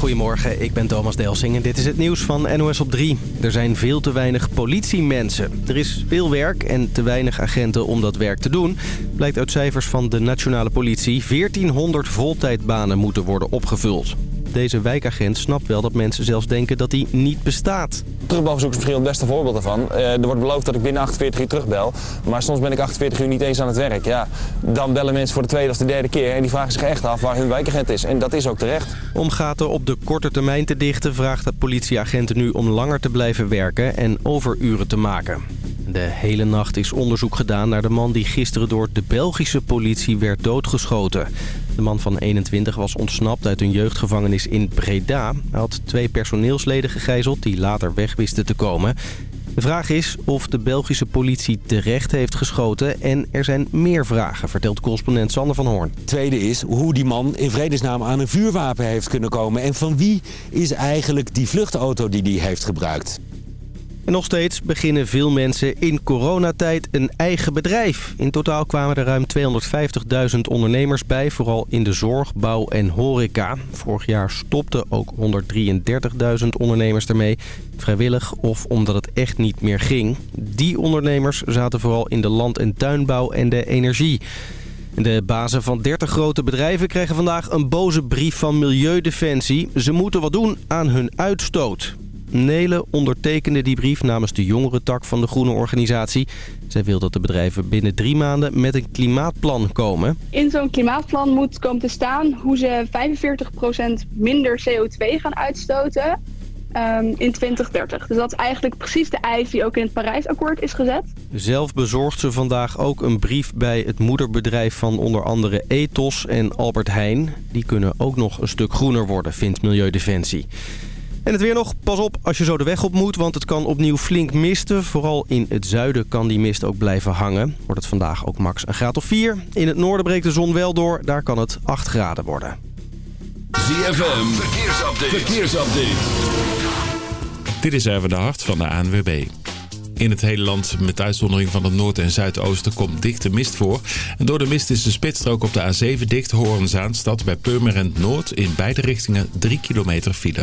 Goedemorgen, ik ben Thomas Delsing en dit is het nieuws van NOS op 3. Er zijn veel te weinig politiemensen. Er is veel werk en te weinig agenten om dat werk te doen. Blijkt uit cijfers van de nationale politie. 1400 voltijdbanen moeten worden opgevuld. Deze wijkagent snapt wel dat mensen zelfs denken dat hij niet bestaat. Terugbelverzoek is misschien het beste voorbeeld daarvan. Eh, er wordt beloofd dat ik binnen 48 uur terugbel. Maar soms ben ik 48 uur niet eens aan het werk. Ja, dan bellen mensen voor de tweede of de derde keer. En die vragen zich echt af waar hun wijkagent is. En dat is ook terecht. Om gaten op de korte termijn te dichten... vraagt de politieagenten nu om langer te blijven werken en overuren te maken. De hele nacht is onderzoek gedaan naar de man die gisteren door de Belgische politie werd doodgeschoten. De man van 21 was ontsnapt uit een jeugdgevangenis in Breda. Hij had twee personeelsleden gegijzeld die later weg wisten te komen. De vraag is of de Belgische politie terecht heeft geschoten en er zijn meer vragen, vertelt correspondent Sander van Hoorn. Tweede is hoe die man in vredesnaam aan een vuurwapen heeft kunnen komen en van wie is eigenlijk die vluchtauto die hij heeft gebruikt. En nog steeds beginnen veel mensen in coronatijd een eigen bedrijf. In totaal kwamen er ruim 250.000 ondernemers bij, vooral in de zorg, bouw en horeca. Vorig jaar stopten ook 133.000 ondernemers ermee, vrijwillig of omdat het echt niet meer ging. Die ondernemers zaten vooral in de land- en tuinbouw en de energie. De bazen van 30 grote bedrijven kregen vandaag een boze brief van Milieudefensie. Ze moeten wat doen aan hun uitstoot. Nelen ondertekende die brief namens de jongere tak van de groene organisatie. Zij wil dat de bedrijven binnen drie maanden met een klimaatplan komen. In zo'n klimaatplan moet komen te staan hoe ze 45% minder CO2 gaan uitstoten ehm, in 2030. Dus dat is eigenlijk precies de eis die ook in het Parijsakkoord is gezet. Zelf bezorgt ze vandaag ook een brief bij het moederbedrijf van onder andere Ethos en Albert Heijn. Die kunnen ook nog een stuk groener worden, vindt Milieudefensie. En het weer nog. Pas op als je zo de weg op moet, want het kan opnieuw flink misten. Vooral in het zuiden kan die mist ook blijven hangen. Wordt het vandaag ook max een graad of 4. In het noorden breekt de zon wel door. Daar kan het 8 graden worden. ZFM, verkeersupdate. verkeersupdate. Dit is even de hart van de ANWB. In het hele land, met uitzondering van het noord- en zuidoosten, komt dichte mist voor. En door de mist is de spitsstrook op de A7 dicht Hoorn-Zaanstad bij Purmerend Noord in beide richtingen 3 kilometer file.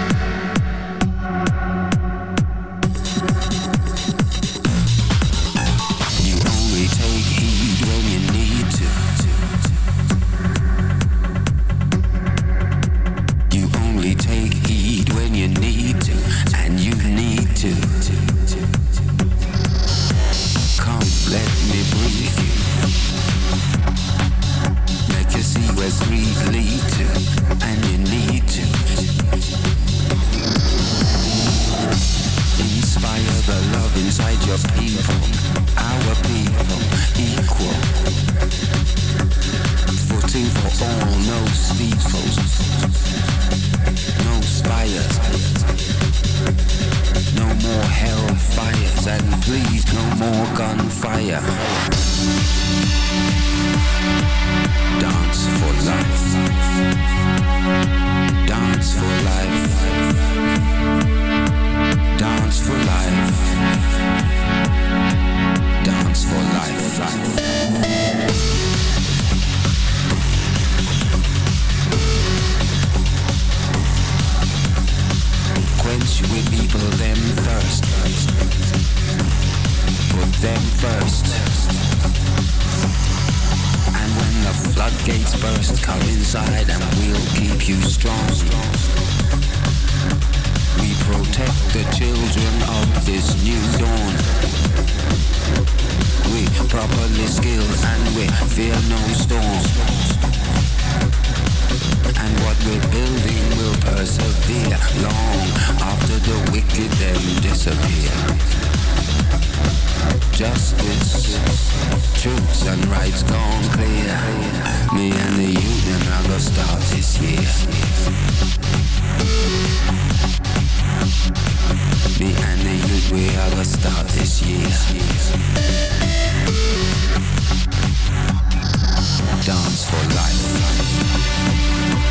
justice. Truths and rights gone clear. Me and the union are gonna start this year. Me and the youth, we are gonna start this year. Dance for life.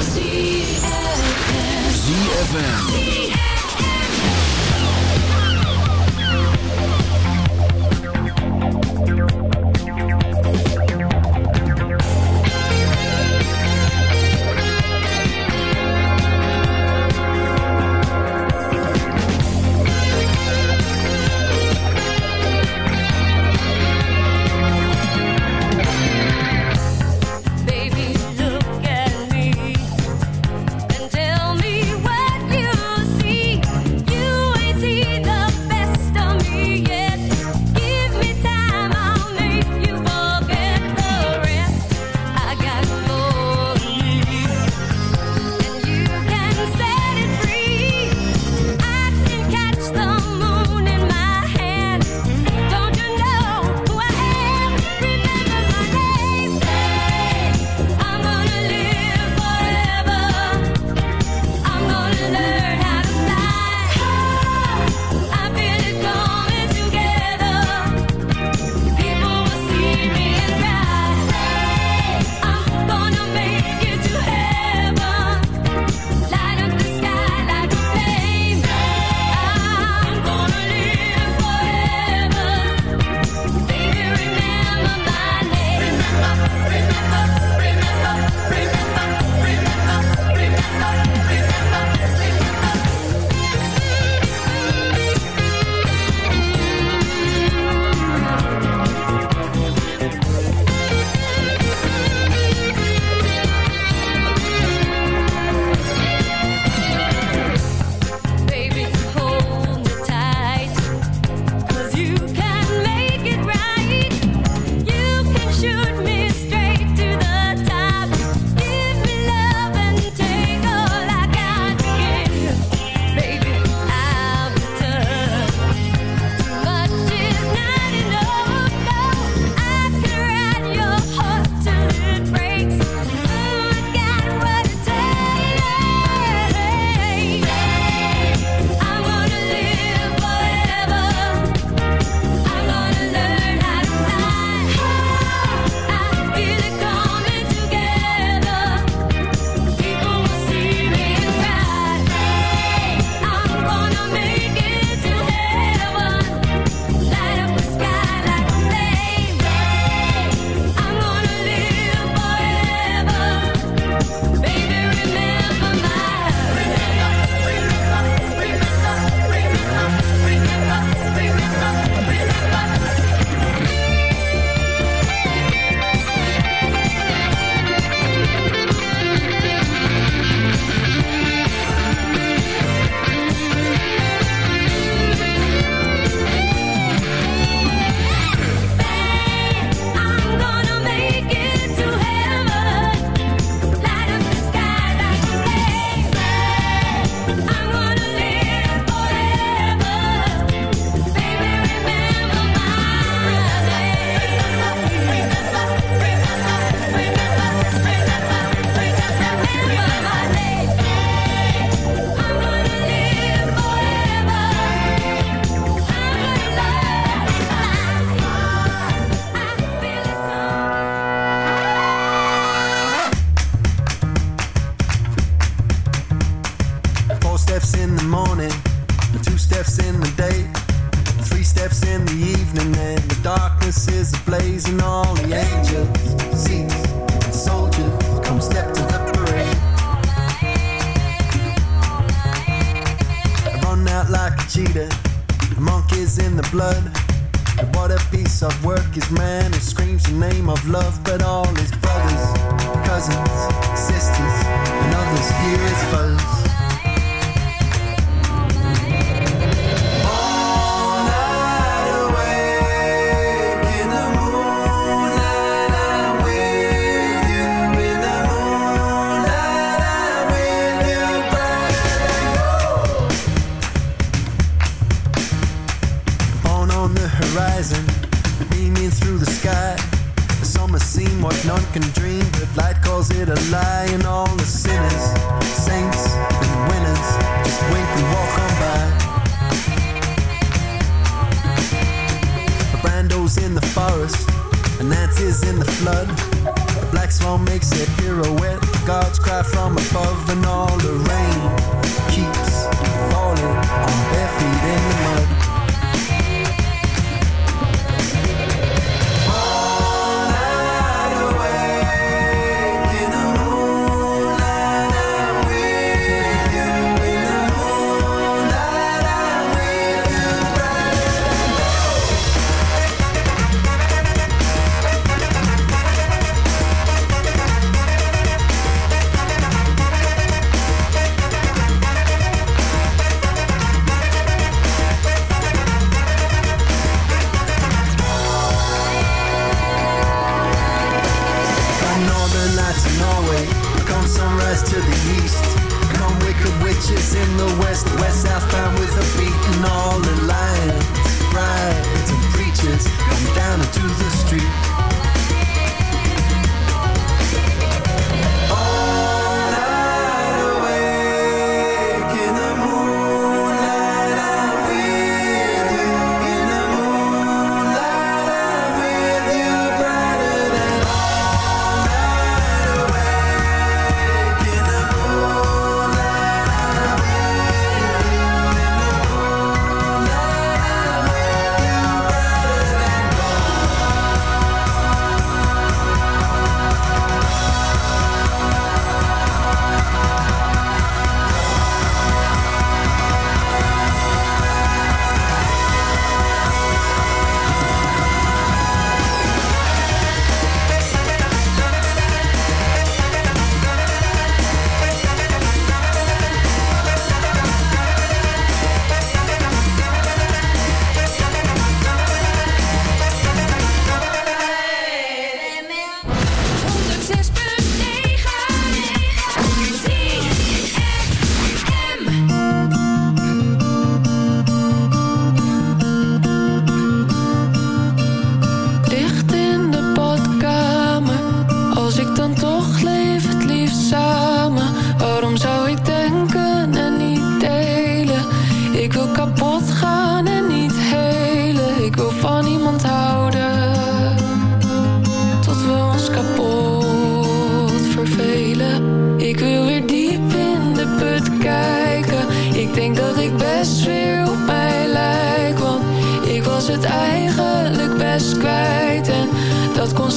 ZFM. ZFM.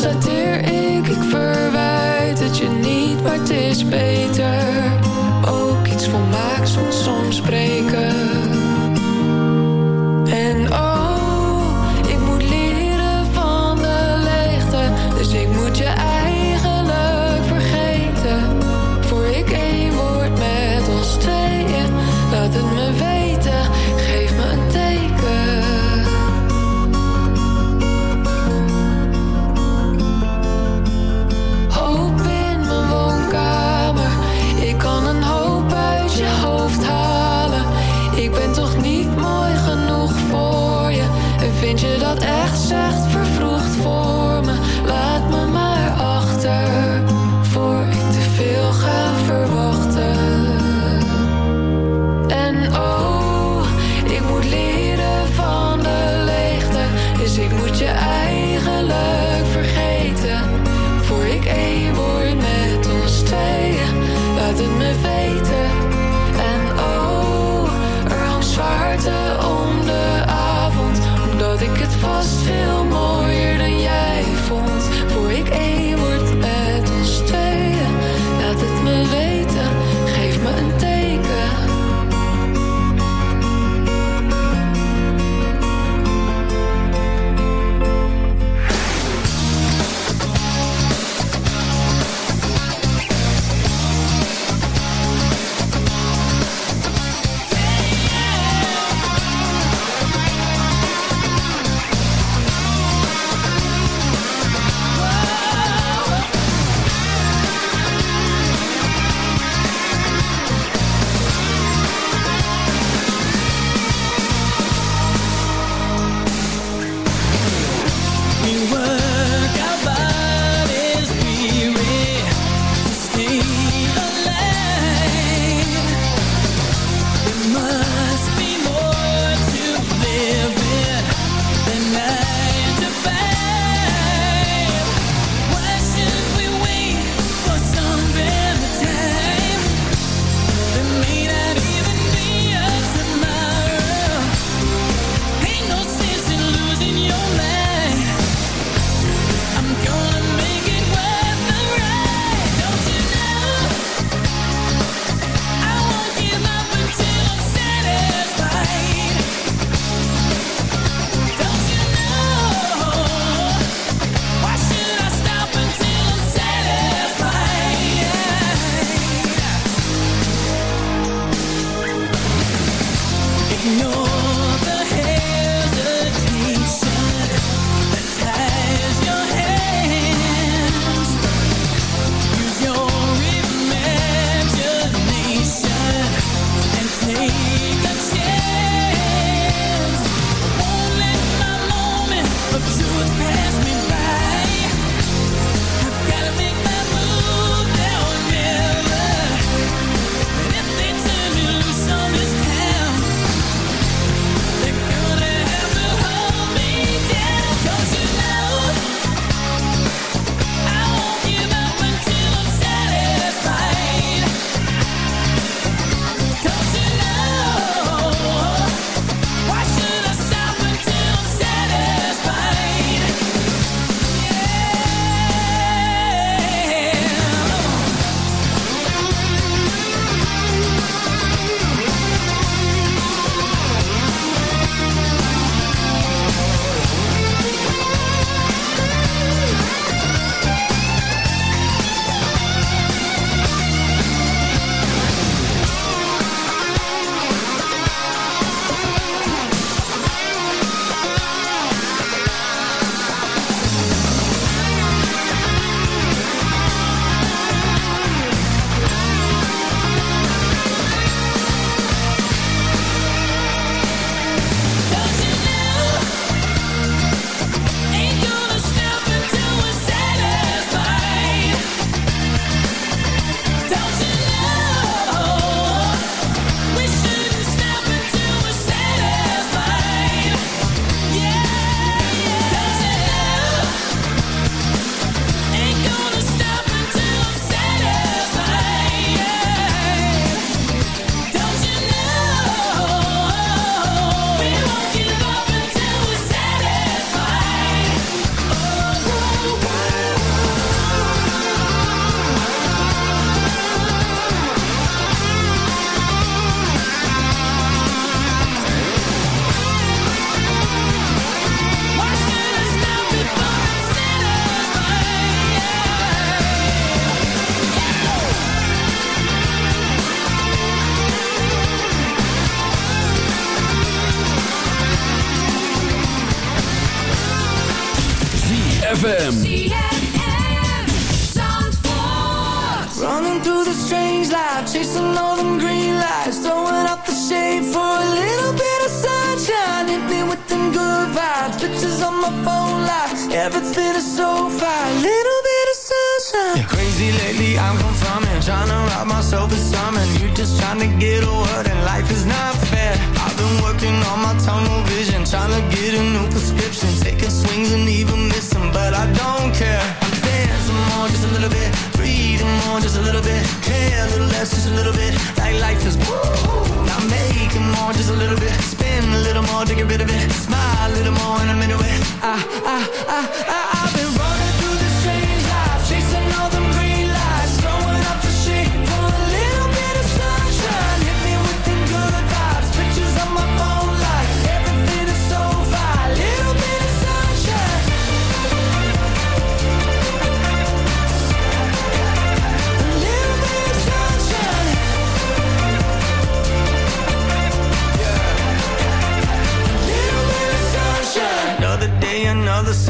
Dat constateer ik, ik verwijt dat je niet, maar het is beter. ZFM. Running through the strange life, chasing all them green lights, throwing up the shade for a little bit of sunshine. Hit me with them good vibes, pictures on my phone life, everything is so fine. Little bit of sunshine. Crazy lately, I'm confirming, trying to rob myself of something. You're just trying to get a word, and life is not fair been working on my tunnel vision, trying to get a new prescription, taking swings and even missing, but I don't care. I'm dancing more, just a little bit, breathing more, just a little bit, care a little less, just a little bit. Like life is woo, now making more, just a little bit, Spend a little more to get rid of it, smile a little more, and I'm into it. I, I, I, I, I've been running.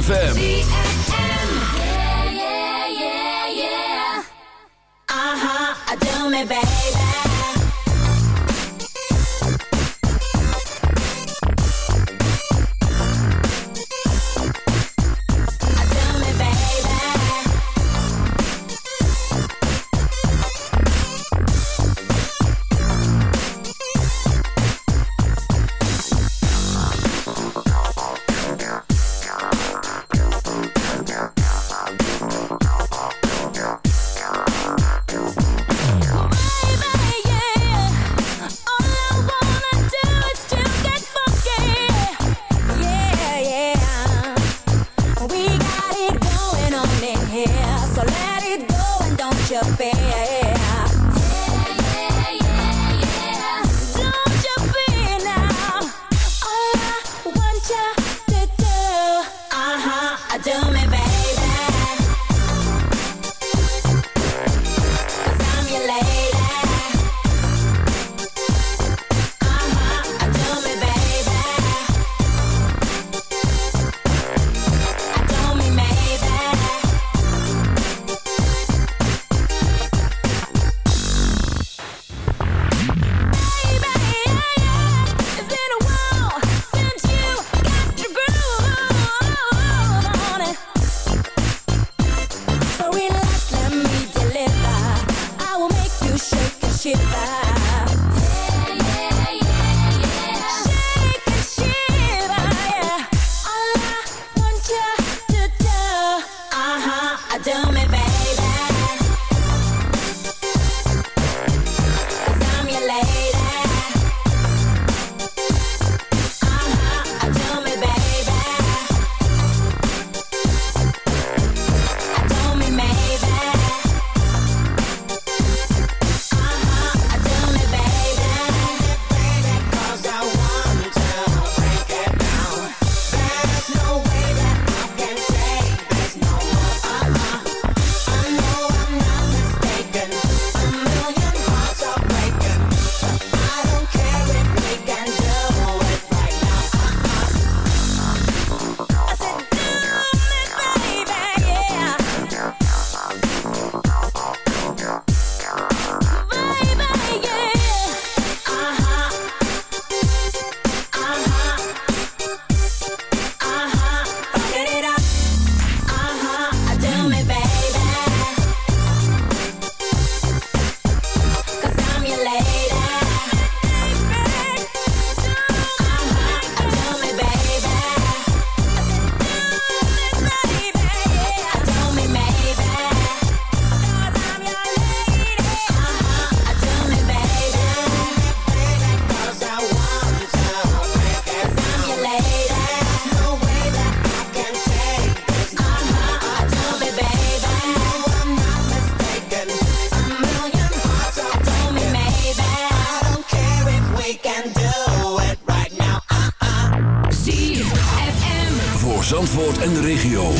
ZFM. En de regio.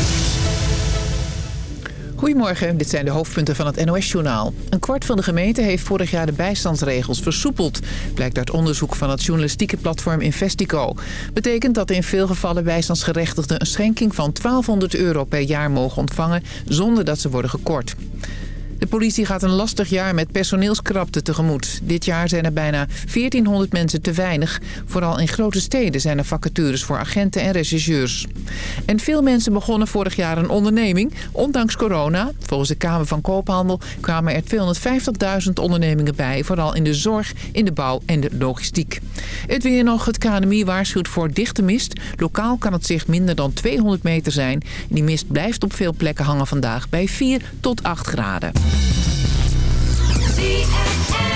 Goedemorgen, dit zijn de hoofdpunten van het NOS-journaal. Een kwart van de gemeente heeft vorig jaar de bijstandsregels versoepeld. Blijkt uit onderzoek van het journalistieke platform Investico. Betekent dat in veel gevallen bijstandsgerechtigden een schenking van 1200 euro per jaar mogen ontvangen... zonder dat ze worden gekort. De politie gaat een lastig jaar met personeelskrapte tegemoet. Dit jaar zijn er bijna 1400 mensen te weinig. Vooral in grote steden zijn er vacatures voor agenten en rechercheurs. En veel mensen begonnen vorig jaar een onderneming, ondanks corona. Volgens de Kamer van Koophandel kwamen er 250.000 ondernemingen bij. Vooral in de zorg, in de bouw en de logistiek. Het weer nog, het KNMI waarschuwt voor dichte mist. Lokaal kan het zicht minder dan 200 meter zijn. Die mist blijft op veel plekken hangen vandaag bij 4 tot 8 graden. ZFM.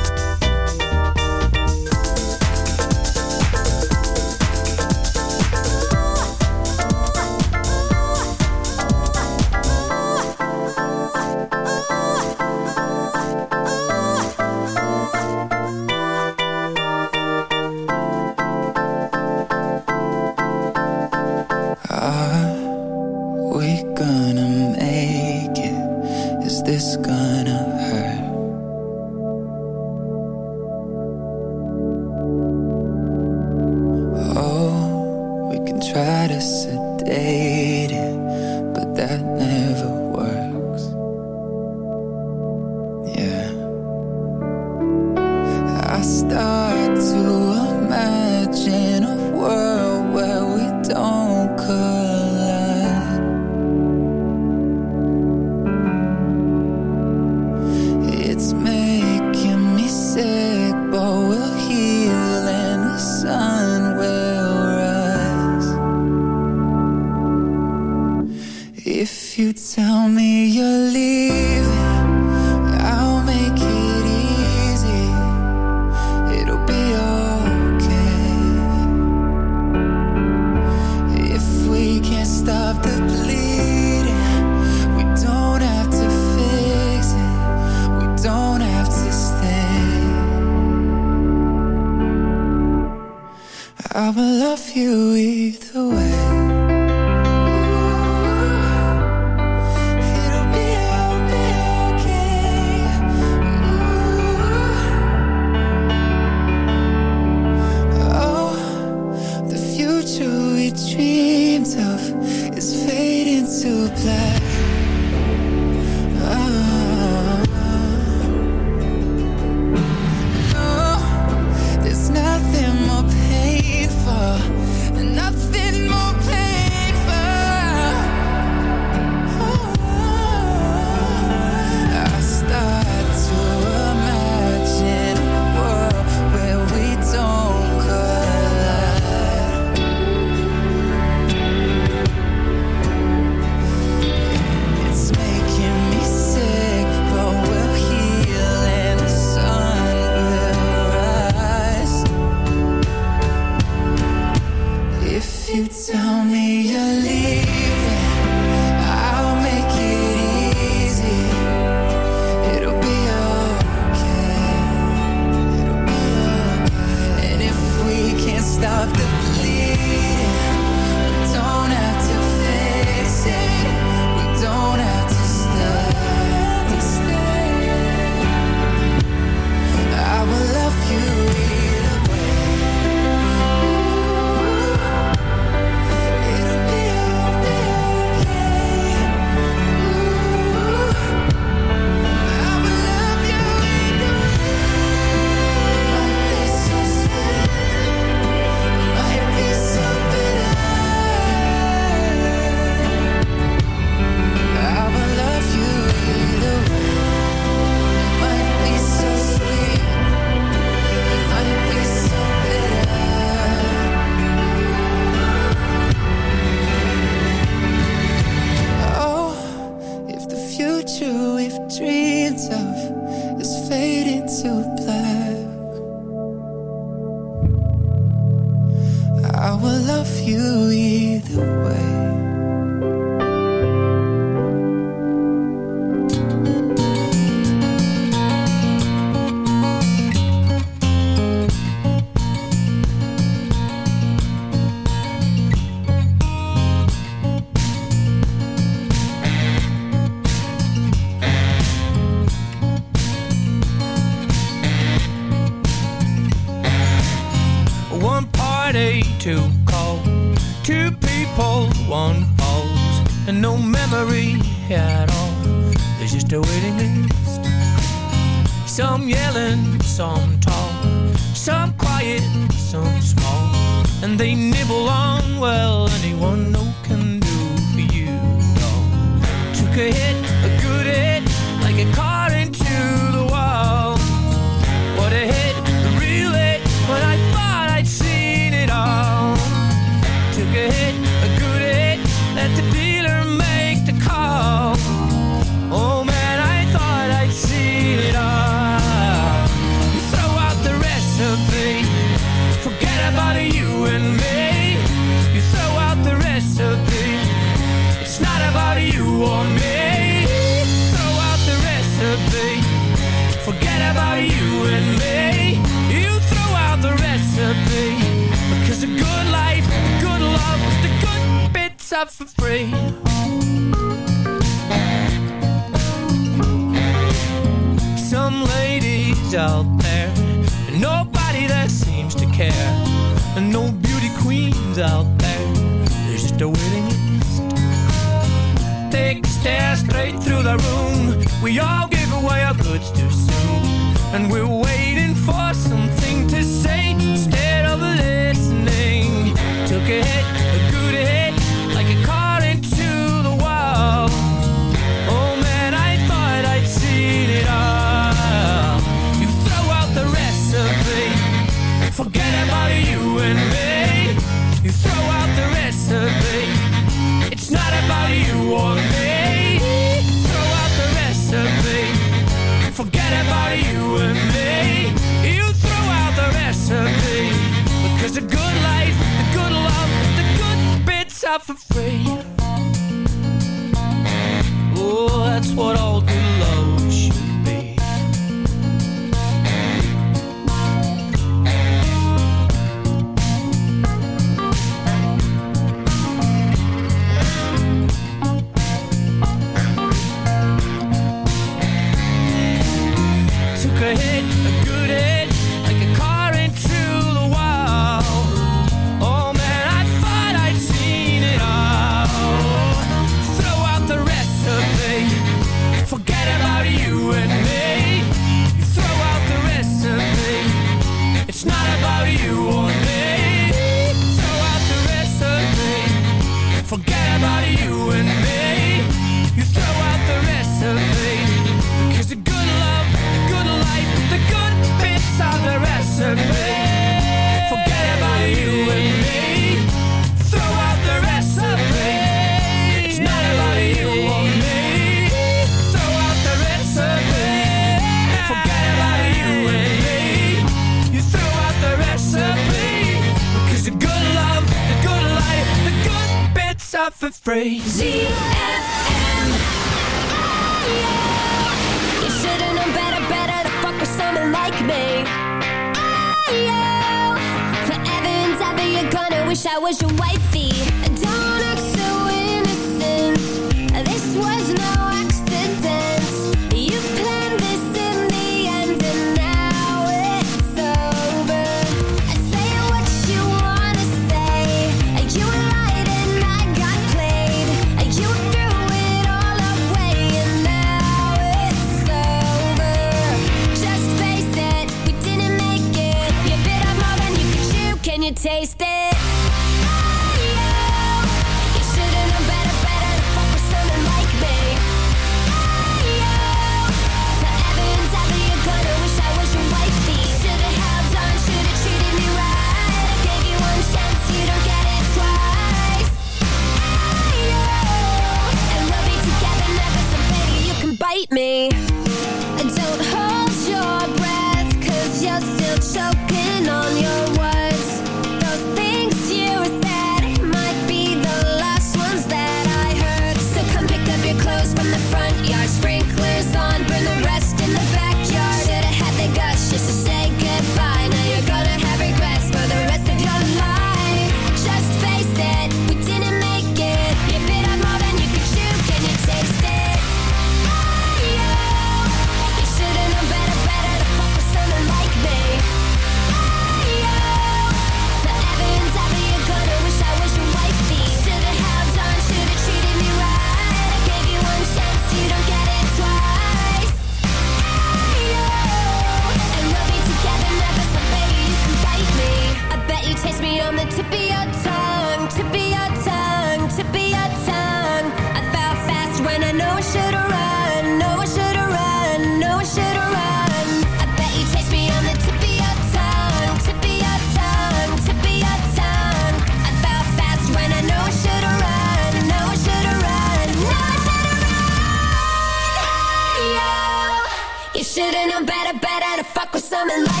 coming like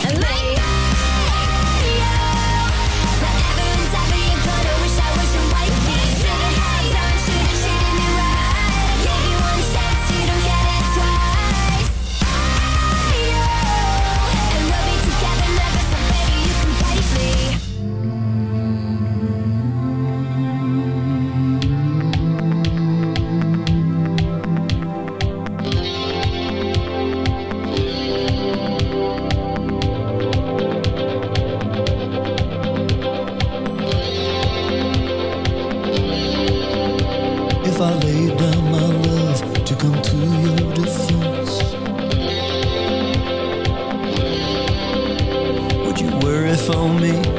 I laid down my love to come to your defense? Would you worry for me?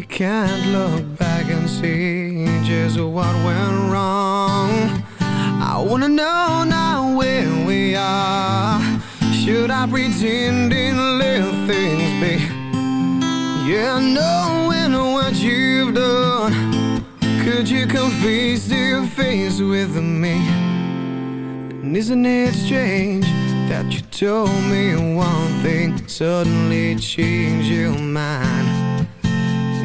We can't look back and see just what went wrong? I wanna know now where we are. Should I pretend and let things be? Yeah, knowing what you've done. Could you come face to face with me? And isn't it strange that you told me one thing, suddenly changed your mind?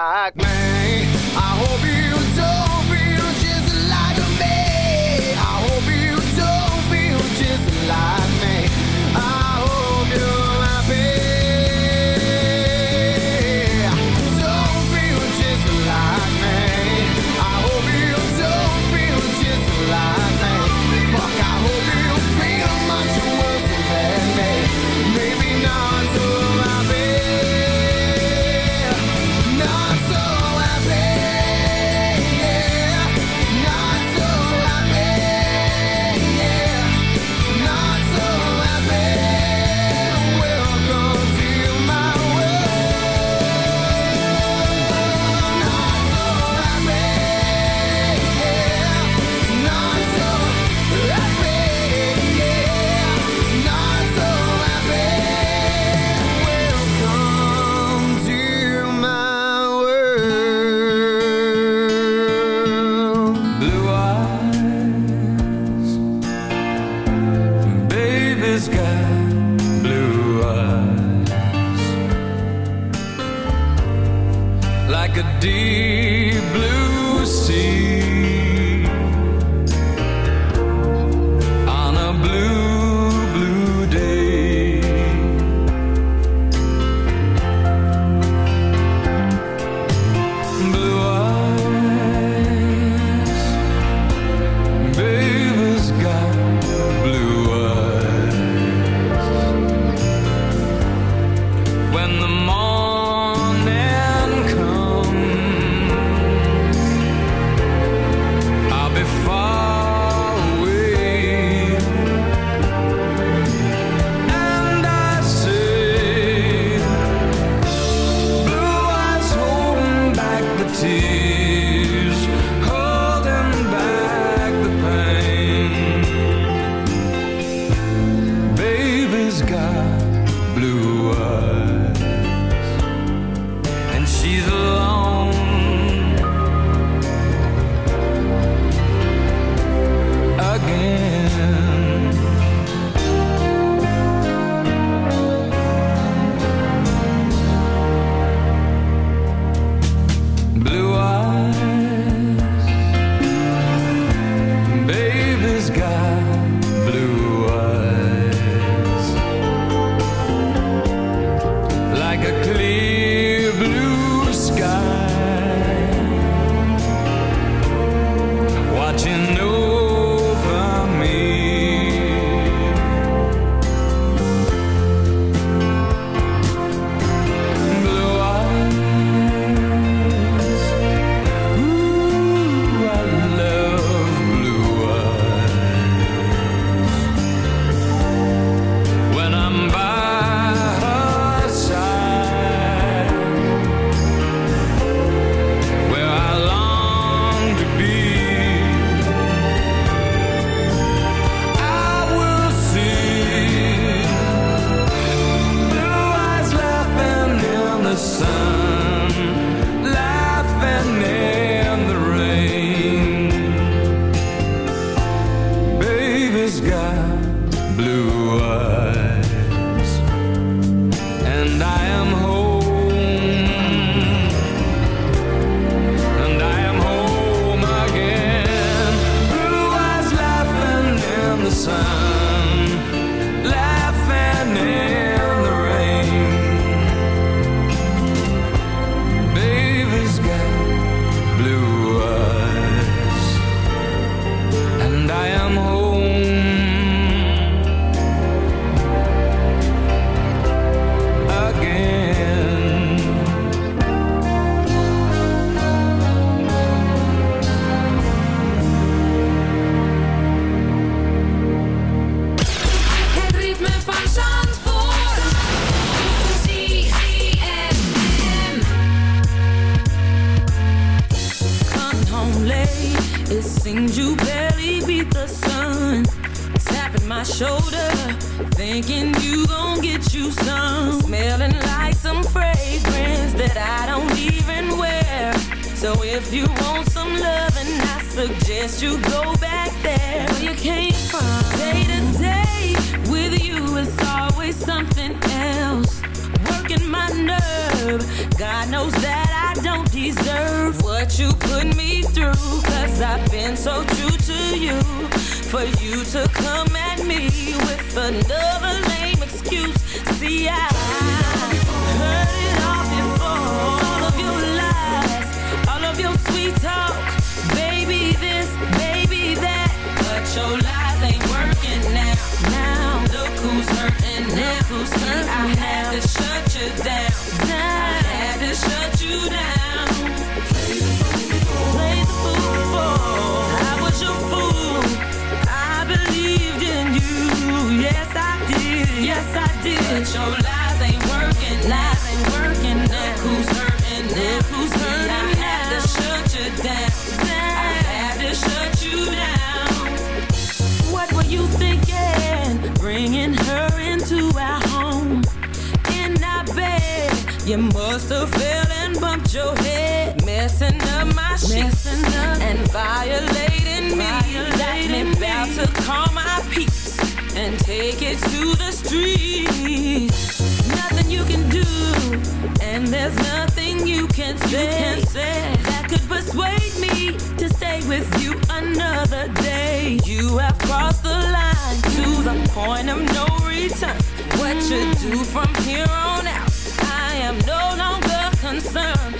I. I I had the show. violating me. Got me bound to call my peace and take it to the streets. Nothing you can do, and there's nothing you can say, you can say that could persuade me to stay with you another day. You have crossed the line to the point of no return. What you do from here on out, I am no longer concerned.